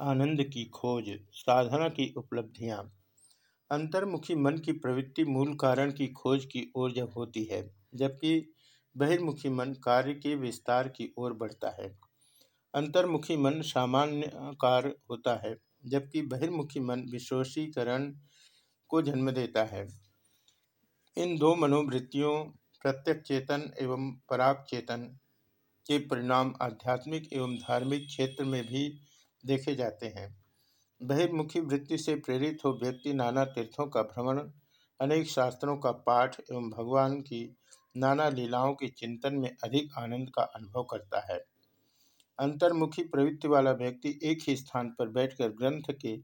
आनंद की खोज, साधना की उपलब्धियाँ। अंतर्मुखी मन की प्रवृत्ति मूल कारण की खोज की ओर जब होती है, जबकि बहिर्मुखी मन कार्य के विस्तार की ओर बढ़ता है। अंतर्मुखी मन सामान्यकार होता है, जबकि बहिर्मुखी मन विश्वसीकरण को जन्म देता है। इन दो मनोवृत्तियों प्रत्यक्ष चेतन एवं पराग चेतन के परिणाम आध्यात्मिक एवं धार्मिक क्षेत्र में भी देखे जाते हैं। बहिर्मुखी वृत्ति से प्रेरित हो व्यक्ति नाना तीर्थों का भ्रमण, अनेक शास्त्रों का पाठ एवं भगवान की नाना लीलाओं के चिंतन में अधिक आनंद का अनुभव करता है। अंतर्मुखी प्रवृत्ति वाला व्यक्ति एक ही स्थान पर बैठकर ग्रंथ के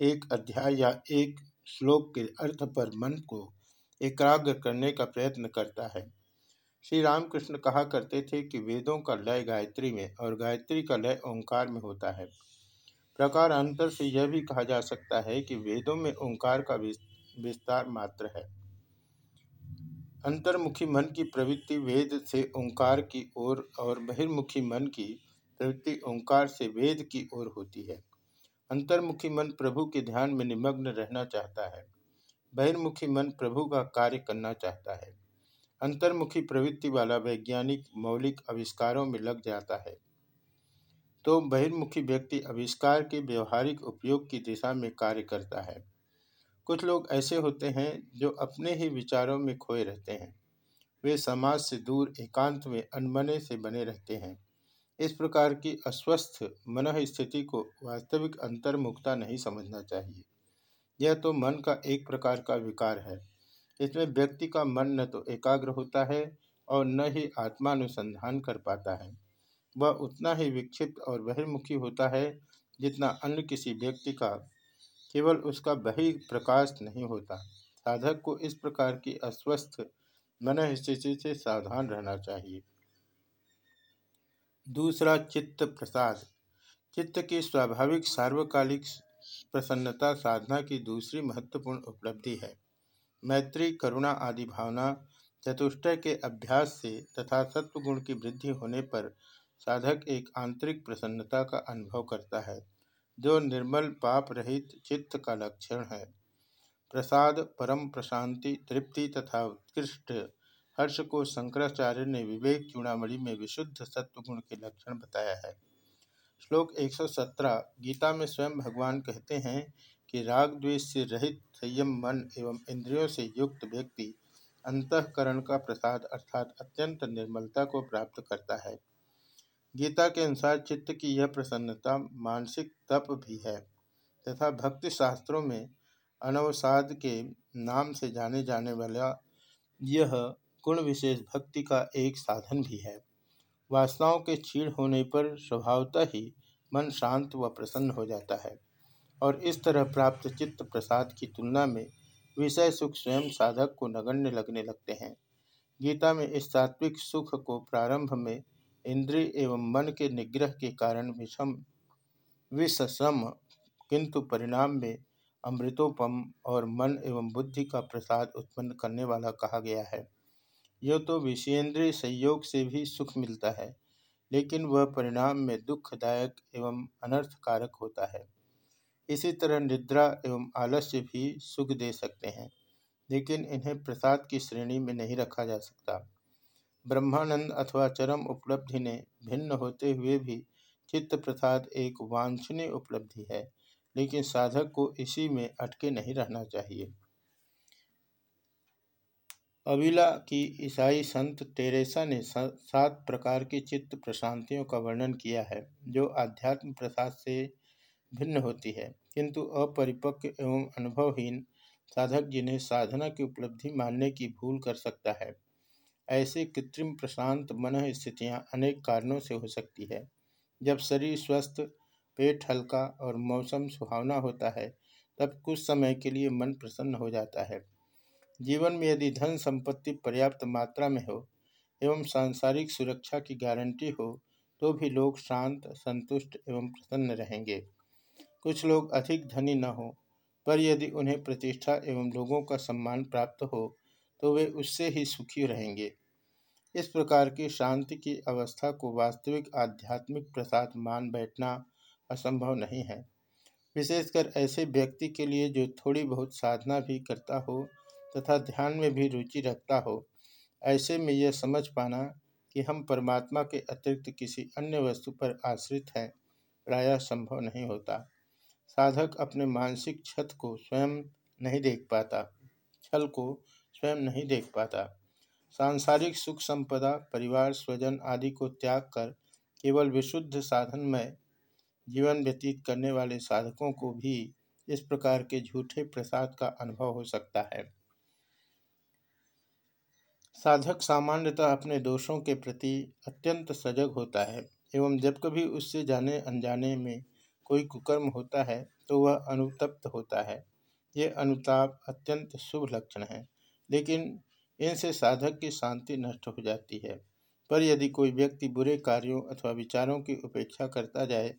एक अध्याय या एक श्लोक के अर्थ पर मन को एकाग्र करने का प्रयत्न करता है। श्री रामकृष्ण कहा करते थे कि वेदों का लय गायत्री में और गायत्री का लय ओंकार में होता है। प्रकार अंतर से यह भी कहा जा सकता है कि वेदों में ओंकार का विस्तार मात्र है। अंतर्मुखी मन की प्रवृत्ति वेद से ओंकार की ओर और, और बहिर्मुखी मन की प्रवृत्ति ओंकार से वेद की ओर होती है। अंतर्मुखी मन प्रभु के ध्यान में निमग्न रहना चाहता है। बहिर्मुखी मन प्रभु का कार्य करना चाहता है। अंतर्मुखी प्रवृत्ति वाला वैज्ञानिक मौलिक आविष्कारों में लग जाता है। तो बहिर्मुखी व्यक्ति आविष्कार के व्यवहारिक उपयोग की दिशा में कार्य करता है। कुछ लोग ऐसे होते हैं जो अपने ही विचारों में खोए रहते हैं। वे समाज से दूर, एकांत में अनमने से बने रहते हैं। इस प्रकार की अस्वस्थ, मन स्थिति को वास्तविक अंतर्मुखता नहीं समझना चाहिए। यह तो मन का एक प्रकार का विकार है। इसमें व्यक्ति का मन न तो एकाग्र होता है और न ही आत्मानुसंधान कर पाता है। वह उतना ही विक्षिप्त और बहिर्मुखी होता है जितना अन्य किसी व्यक्ति का। केवल उसका बही प्रकाश नहीं होता। साधक को इस प्रकार की अस्वस्थ मन स्थिति से सावधान रहना चाहिए। दूसरा, चित्त प्रसाद। चित्त की स्वाभाविक सार्वकालिक प्रसन्नता साधना की दूसरी महत्वपूर्ण उपलब्धि है। मैत्री, करुणा आदि भावना चतुष्टय के अभ्यास से तथा सत्वगुण की वृद्धि होने पर साधक एक आंतरिक प्रसन्नता का अनुभव करता है, जो निर्मल पाप रहित चित्त का लक्षण है। प्रसाद, परम प्रशांति, तृप्ति तथा उत्कृष्ट हर्ष को शंकराचार्य ने विवेक चूड़ामणि में विशुद्ध सत्वगुण के लक्षण बताया है। श्लोक 117 गीता में स्वयं भगवान कहते हैं कि राग द्वेष से रहित संयम मन एवं इंद्रियों से युक्त व्यक्ति अंतकरण का प्रसाद अर्थात अत्यंत निर्मलता को प्राप्त करता है। गीता के अनुसार चित्त की यह प्रसन्नता मानसिक तप भी है, तथा भक्ति शास्त्रों में अनवसाद के नाम से जाने जाने वाला यह गुण विशेष भक्ति का एक साधन भी है। वासनाओं के छीण होने पर स्वभावतः ही मन शांत व प्रसन्न हो जाता है, और इस तरह प्राप्त चित्त प्रसाद की तुलना में विषय सुख स्वयं साधक को नगण्य लगने लगते हैं। गीता में इस सात्विक सुख को प्रारंभ में इंद्रिय एवं मन के निग्रह के कारण विषम, विषसम, किंतु परिणाम में अमृतोपम और मन एवं बुद्धि का प्रसाद उत्पन्न करने वाला कहा गया है। यह तो विषेंद्रिय संयोग से भी सुख मिलता है, लेकिन वह परिणाम में दुखदायक एवं अनर्थकारक होता है। इसी तरह निद्रा एवं आलस्य भी सुख दे सकते हैं, लेकिन इन्हें प्रसाद की श्रेणी में नहीं रखा जा सकता। ब्रह्मानंद अथवा चरम उपलब्धि ने भिन्न होते हुए भी चित्त प्रसाद एक वांछनीय उपलब्धि है, लेकिन साधक को इसी में अटके नहीं रहना चाहिए। अविला की ईसाई संत टेरेसा ने सात प्रकार की चित्त प्रशांतियों का वर्णन किया है, जो आध्यात्म प्रसाद से भिन्न होती है। किंतु अपरिपक्व एवं अनुभवहीन साधक जिन्हें साधना की उपलब्धि मानने की भूल कर सकता है ऐसे कृत्रिम प्रशांत मन स्थितियाँ अनेक कारणों से हो सकती है। जब शरीर स्वस्थ, पेट हल्का और मौसम सुहावना होता है, तब कुछ समय के लिए मन प्रसन्न हो जाता है। जीवन में यदि धन संपत्ति पर्याप्त मात्रा में हो एवं सांसारिक सुरक्षा की गारंटी हो तो भी लोग शांत, संतुष्ट एवं प्रसन्न रहेंगे। कुछ लोग अधिक धनी न हो, पर यदि उन्हें प्रतिष्ठा एवं लोगों का सम्मान प्राप्त हो तो वे उससे ही सुखी रहेंगे। इस प्रकार की शांति की अवस्था को वास्तविक आध्यात्मिक प्रसाद मान बैठना असंभव नहीं है। विशेषकर ऐसे व्यक्ति के लिए जो थोड़ी बहुत साधना भी करता हो तथा ध्यान में भी रुचि रखता हो, ऐसे में यह समझ पाना कि हम परमात्मा के अतिरिक्त किसी अन्य वस्तु पर आश्रित हैं, प्रायः संभव नहीं होता। साधक अपने मानसिक छत को स्वयं नहीं देख पाता। छल को स्वयं नहीं देख पाता। सांसारिक सुख संपदा, परिवार, स्वजन आदि को त्याग कर केवल विशुद्ध साधनमय जीवन व्यतीत करने वाले साधकों को भी इस प्रकार के झूठे प्रसाद का अनुभव हो सकता है। साधक सामान्यतः अपने दोषों के प्रति अत्यंत सजग होता है एवं जब कभी उससे जाने अनजाने में कोई कुकर्म होता है तो वह अनुतप्त होता है। ये अनुताप अत्यंत शुभ लक्षण है। लेकिन इनसे साधक की शांति नष्ट हो जाती है। पर यदि कोई व्यक्ति बुरे कार्यों अथवा विचारों की उपेक्षा करता जाए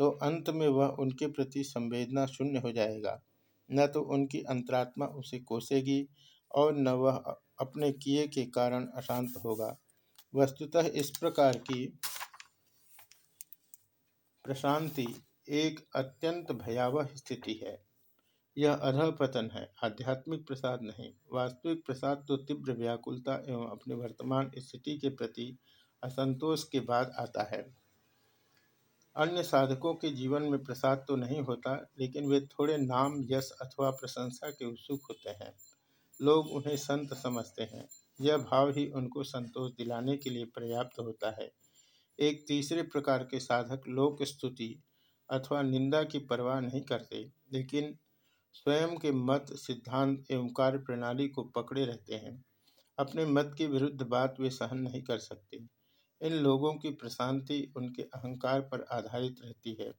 तो अंत में वह उनके प्रति संवेदना शून्य हो जाएगा। न तो उनकी अंतरात्मा उसे कोसेगी और न वह अपने किए के कारण अशांत होगा। वस्तुतः इस प्रकार की प्रशांति एक अत्यंत भयावह स्थिति है। यह अधः पतन है। आध्यात्मिक प्रसाद नहीं, वास्तविक प्रसाद तो तीव्र व्याकुलता एवं अपने वर्तमान स्थिति के प्रति असंतोष के बाद आता है। अन्य साधकों के जीवन में प्रसाद तो नहीं होता, लेकिन वे थोड़े नाम, यश अथवा प्रशंसा के उत्सुक होते हैं। लोग उन्हें संत समझते हैं। यह भाव ही उनको संतोष दिलाने के लिए पर्याप्त होता है। एक तीसरे प्रकार के साधक लोक स्तुति अथवा निंदा की परवाह नहीं करते, लेकिन स्वयं के मत, सिद्धांत एवं कार्य प्रणाली को पकड़े रहते हैं। अपने मत के विरुद्ध बात वे सहन नहीं कर सकते। इन लोगों की प्रशांति उनके अहंकार पर आधारित रहती है।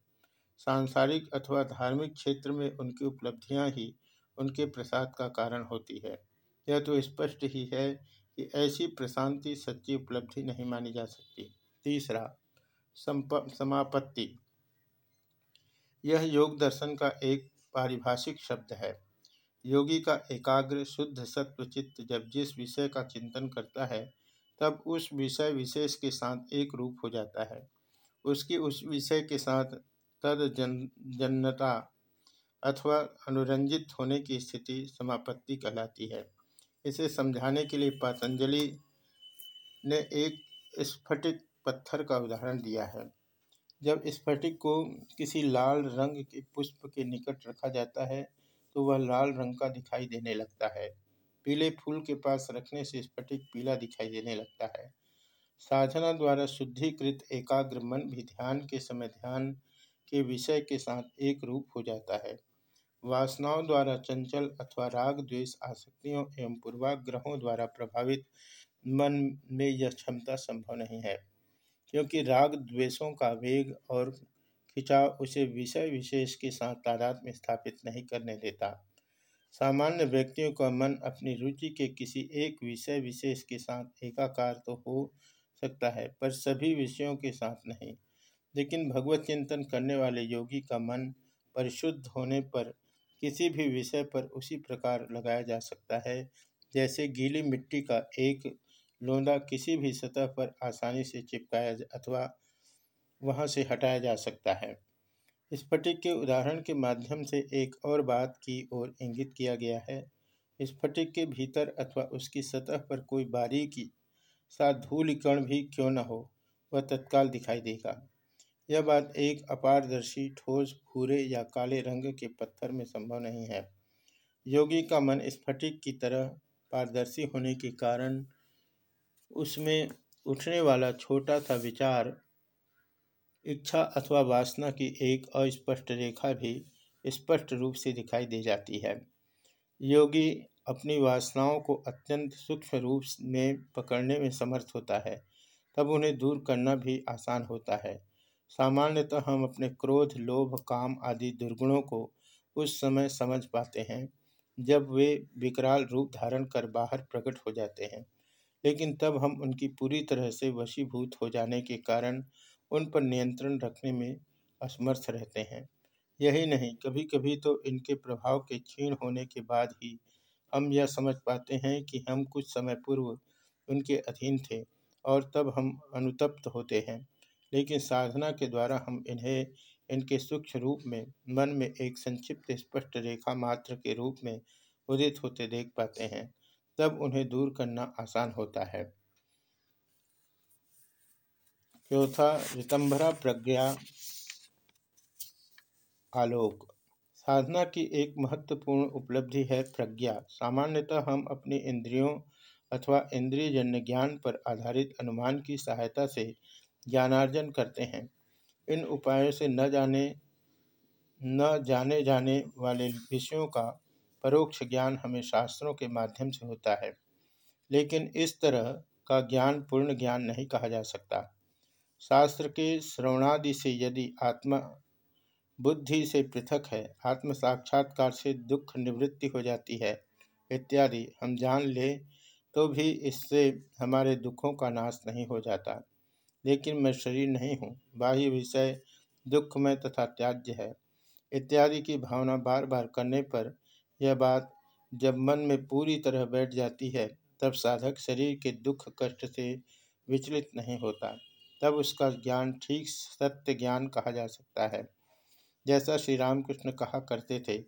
सांसारिक अथवा धार्मिक क्षेत्र में उनकी उपलब्धियाँ ही उनके प्रसाद का कारण होती है। यह तो स्पष्ट ही है कि ऐसी प्रशांति सच्ची उपलब्धि नहीं मानी जा सकती। तीसरा समापत्ति। यह योग दर्शन का एक पारिभाषिक शब्द है। योगी का एकाग्र, शुद्ध सत्व चित्त जब जिस विषय का चिंतन करता है, तब उस विषय विशेष के साथ एक रूप हो जाता है। उसकी उस विषय के साथ तद जन, जन्नता अथवा अनुरंजित होने की स्थिति समापत्ति कहलाती है। इसे समझाने के लिए पतंजलि ने एक स्फटिक पत्थर का उदाहरण दिया है। जब स्फटिक को किसी लाल रंग के पुष्प के निकट रखा जाता है तो वह लाल रंग का दिखाई देने लगता है। पीले फूल के पास रखने से स्फटिक पीला दिखाई देने लगता है। साधना द्वारा शुद्धिकृत एकाग्र मन भी ध्यान के समय ध्यान के विषय के साथ एक रूप हो जाता है। वासनाओं द्वारा चंचल अथवा राग, द्वेष, आसक्तियों एवं पूर्वाग्रहों द्वारा प्रभावित मन में यह क्षमता संभव नहीं है। क्योंकि राग द्वेषों का वेग और खिंचाव उसे विषय विशेष के साथ तादाद में स्थापित नहीं करने देता। सामान्य व्यक्तियों का मन अपनी रुचि के किसी एक विषय विशेष के साथ एकाकार तो हो सकता है, पर सभी विषयों के साथ नहीं। लेकिन भगवत चिंतन करने वाले योगी का मन परिशुद्ध होने पर किसी भी विषय पर उसी प्रकार लगाया जा सकता है, जैसे गीली मिट्टी का एक लोंदा किसी भी सतह पर आसानी से चिपकाया अथवा वहाँ से हटाया जा सकता है। स्फटिक के उदाहरण के माध्यम से एक और बात की ओर इंगित किया गया है। स्फटिक के भीतर अथवा उसकी सतह पर कोई बारीकी सा धूलिकण भी क्यों न हो, वह तत्काल दिखाई देगा। यह बात एक अपारदर्शी ठोस, भूरे या काले रंग के पत्थर में संभव नहीं है। योगी का मन स्फटिक की तरह पारदर्शी होने के कारण उसमें उठने वाला छोटा सा विचार, इच्छा अथवा वासना की एक अस्पष्ट रेखा भी स्पष्ट रूप से दिखाई दे जाती है। योगी अपनी वासनाओं को अत्यंत सूक्ष्म रूप में पकड़ने में समर्थ होता है, तब उन्हें दूर करना भी आसान होता है। सामान्यतः हम अपने क्रोध, लोभ, काम आदि दुर्गुणों को उस समय समझ पाते हैं, जब वे विकराल रूप धारण कर बाहर प्रकट हो जाते हैं। लेकिन तब हम उनकी पूरी तरह से वशीभूत हो जाने के कारण उन पर नियंत्रण रखने में असमर्थ रहते हैं। यही नहीं कभी कभी तो इनके प्रभाव के क्षीण होने के बाद ही हम यह समझ पाते हैं कि हम कुछ समय पूर्व उनके अधीन थे और तब हम अनुतप्त होते हैं, लेकिन साधना के द्वारा हम इन्हें, इनके सूक्ष्म रूप में, मन में एक संक्षिप्त स्पष्ट रेखा मात्र के रूप में उदित होते देख पाते हैं। तब उन्हें दूर करना आसान होता है। चौथा रितंभरा प्रज्ञा आलोक। साधना की एक महत्वपूर्ण उपलब्धि है प्रज्ञा। सामान्यतः हम अपने इंद्रियों अथवा इंद्रियजन्य ज्ञान पर आधारित अनुमान की सहायता से ज्ञानार्जन करते हैं। इन उपायों से न जाने न जाने जाने वाले विषयों का परोक्ष ज्ञान हमें शास्त्रों के माध्यम से होता है। लेकिन इस तरह का ज्ञान पूर्ण ज्ञान नहीं कहा जा सकता। शास्त्र के श्रवणादि से यदि आत्मा बुद्धि से पृथक है, आत्म साक्षात्कार से दुख निवृत्ति हो जाती है, इत्यादि हम जान ले तो भी इससे हमारे दुखों का नाश नहीं हो जाता। लेकिन मैं शरीर नहीं हूँ, बाह्य विषय दुखमय तथा त्याज्य है। इत्यादि की भावना बार बार करने पर यह बात जब मन में पूरी तरह बैठ जाती है, तब साधक शरीर के दुख कष्ट से विचलित नहीं होता। तब उसका ज्ञान ठीक सत्य ज्ञान कहा जा सकता है। जैसा श्री रामकृष्ण कहा करते थे,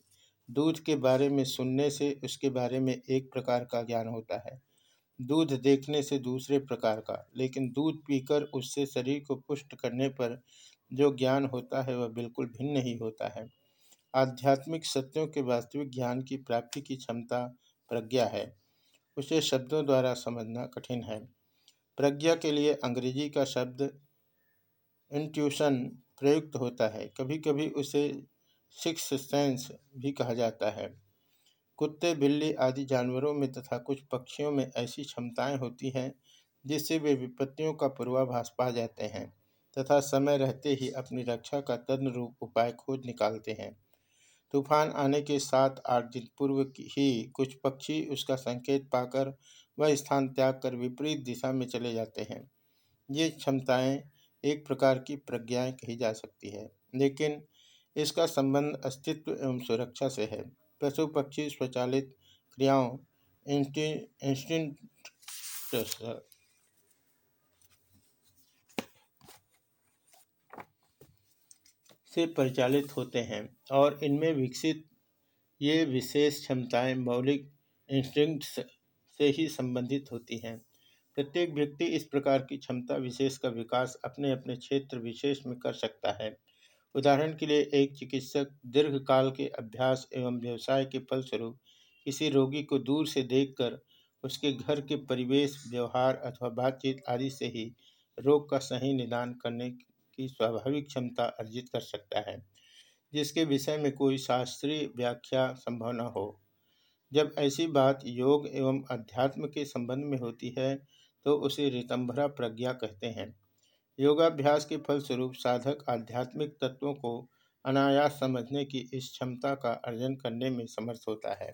दूध के बारे में सुनने से उसके बारे में एक प्रकार का ज्ञान होता है। दूध देखने से दूसरे प्रकार का, लेकिन दूध पीकर उससे शरीर को पुष्ट करने पर जो ज्ञान होता है वह बिल्कुल भिन्न ही होता है। आध्यात्मिक सत्यों के वास्तविक ज्ञान की प्राप्ति की क्षमता प्रज्ञा है। उसे शब्दों द्वारा समझना कठिन है। प्रज्ञा के लिए अंग्रेज़ी का शब्द इंट्यूशन प्रयुक्त होता है। कभी कभी उसे सिक्स सेंस भी कहा जाता है। कुत्ते, बिल्ली आदि जानवरों में तथा कुछ पक्षियों में ऐसी क्षमताएँ होती हैं, जिससे वे विपत्तियों का पूर्वाभास पा जाते हैं तथा समय रहते ही अपनी रक्षा का तदनुरूप उपाय खोज निकालते हैं। तूफ़ान आने के सात आठ दिन पूर्व ही कुछ पक्षी उसका संकेत पाकर वह स्थान त्याग कर विपरीत दिशा में चले जाते हैं। ये क्षमताएँ एक प्रकार की प्रज्ञाएँ कही जा सकती है, लेकिन इसका संबंध अस्तित्व एवं सुरक्षा से है। पशु पक्षी स्वचालित क्रियाओं इंस्टिंक्ट से परिचालित होते हैं और इनमें विकसित ये विशेष क्षमताएँ मौलिक इंस्टिंक्ट्स से ही संबंधित होती हैं। प्रत्येक व्यक्ति इस प्रकार की क्षमता विशेष का विकास अपने अपने क्षेत्र विशेष में कर सकता है। उदाहरण के लिए एक चिकित्सक दीर्घकाल के अभ्यास एवं व्यवसाय के फलस्वरूप किसी रोगी को दूर से देखकर उसके घर के परिवेश, व्यवहार अथवा बातचीत आदि से ही रोग का सही निदान करने की स्वाभाविक क्षमता अर्जित कर सकता है, जिसके विषय में कोई शास्त्रीय व्याख्या संभव न हो। जब ऐसी बात योग एवं अध्यात्म के संबंध में होती है तो उसे रितंभरा प्रज्ञा कहते हैं। योगाभ्यास के फलस्वरूप साधक आध्यात्मिक तत्वों को अनायास समझने की इस क्षमता का अर्जन करने में समर्थ होता है।